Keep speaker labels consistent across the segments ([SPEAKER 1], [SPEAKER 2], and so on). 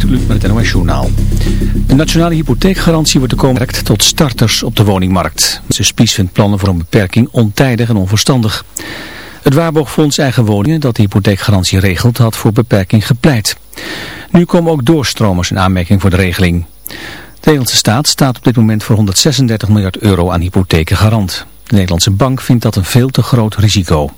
[SPEAKER 1] Gert met het NOS Journaal. De nationale hypotheekgarantie wordt de komende tot starters op de woningmarkt. Ze Spies vindt plannen voor een beperking ontijdig en onverstandig. Het Waarborgfonds Eigen Woningen dat de hypotheekgarantie regelt had voor beperking gepleit. Nu komen ook doorstromers in aanmerking voor de regeling. De Nederlandse staat staat op dit moment voor 136 miljard euro aan hypotheken garant. De Nederlandse bank vindt dat een veel te groot risico.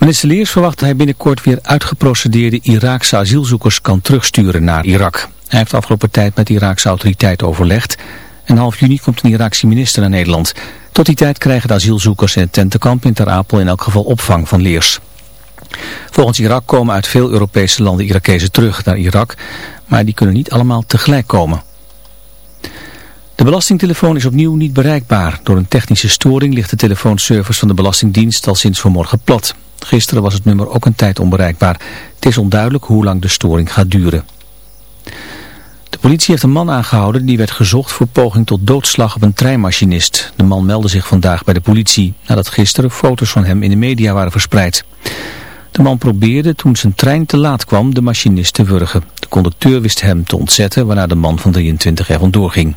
[SPEAKER 1] Minister Leers verwacht dat hij binnenkort weer uitgeprocedeerde Iraakse asielzoekers kan terugsturen naar Irak. Hij heeft de afgelopen tijd met de Iraakse autoriteiten overlegd. En half juni komt een Iraakse minister naar Nederland. Tot die tijd krijgen de asielzoekers in het tentenkamp in Ter Apel in elk geval opvang van Leers. Volgens Irak komen uit veel Europese landen Irakezen terug naar Irak, maar die kunnen niet allemaal tegelijk komen. De belastingtelefoon is opnieuw niet bereikbaar. Door een technische storing ligt de telefoonservice van de Belastingdienst al sinds vanmorgen plat. Gisteren was het nummer ook een tijd onbereikbaar. Het is onduidelijk hoe lang de storing gaat duren. De politie heeft een man aangehouden die werd gezocht voor poging tot doodslag op een treinmachinist. De man meldde zich vandaag bij de politie nadat gisteren foto's van hem in de media waren verspreid. De man probeerde toen zijn trein te laat kwam de machinist te wurgen. De conducteur wist hem te ontzetten waarna de man van 23 er vandoor ging.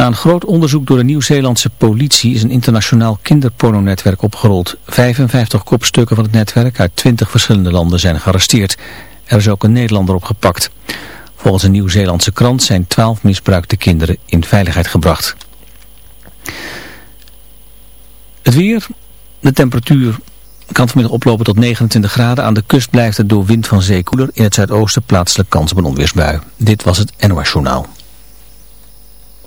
[SPEAKER 1] Na een groot onderzoek door de Nieuw-Zeelandse politie is een internationaal kinderpornonetwerk opgerold. 55 kopstukken van het netwerk uit 20 verschillende landen zijn gearresteerd. Er is ook een Nederlander opgepakt. Volgens een Nieuw-Zeelandse krant zijn 12 misbruikte kinderen in veiligheid gebracht. Het weer, de temperatuur kan vanmiddag oplopen tot 29 graden. Aan de kust blijft het door wind van zee koeler. In het zuidoosten plaatselijk kans op een onweersbui. Dit was het NOS Journaal.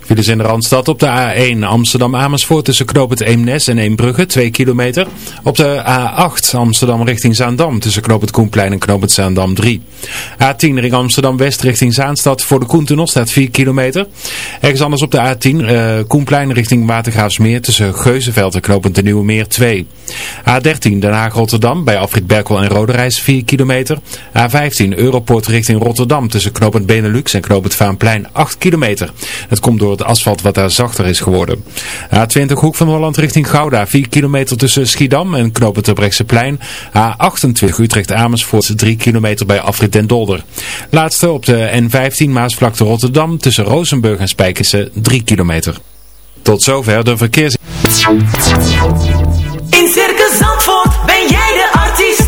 [SPEAKER 2] Files in Randstad op de A1 Amsterdam-Amersfoort tussen knooppunt Eemnes en Eembrugge, 2 kilometer. Op de A8 Amsterdam richting Zaandam tussen knooppunt Koenplein en knooppunt Zaandam 3. A10 ring Amsterdam-West richting Zaanstad voor de Koentunnel staat 4 kilometer. Ergens anders op de A10 uh, Koenplein richting Watergraafsmeer tussen Geuzenveld en knooppunt de Nieuwe Meer 2. A13 Den Haag-Rotterdam bij Afrit Berkel en Roderijs 4 kilometer. A15 Europort richting Rotterdam tussen knooppunt Benelux en knooppunt Vaanplein 8 kilometer. Het komt door het asfalt wat daar zachter is geworden. A20 Hoek van Holland richting Gouda. 4 kilometer tussen Schiedam en knopen plein. A28 Utrecht Amersfoort. 3 kilometer bij Afrit den Dolder. Laatste op de N15 Maasvlakte Rotterdam tussen Rozenburg en Spijkense 3 kilometer. Tot zover de verkeers...
[SPEAKER 3] In Circus Zandvoort ben jij de artiest.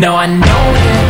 [SPEAKER 4] No, I know it.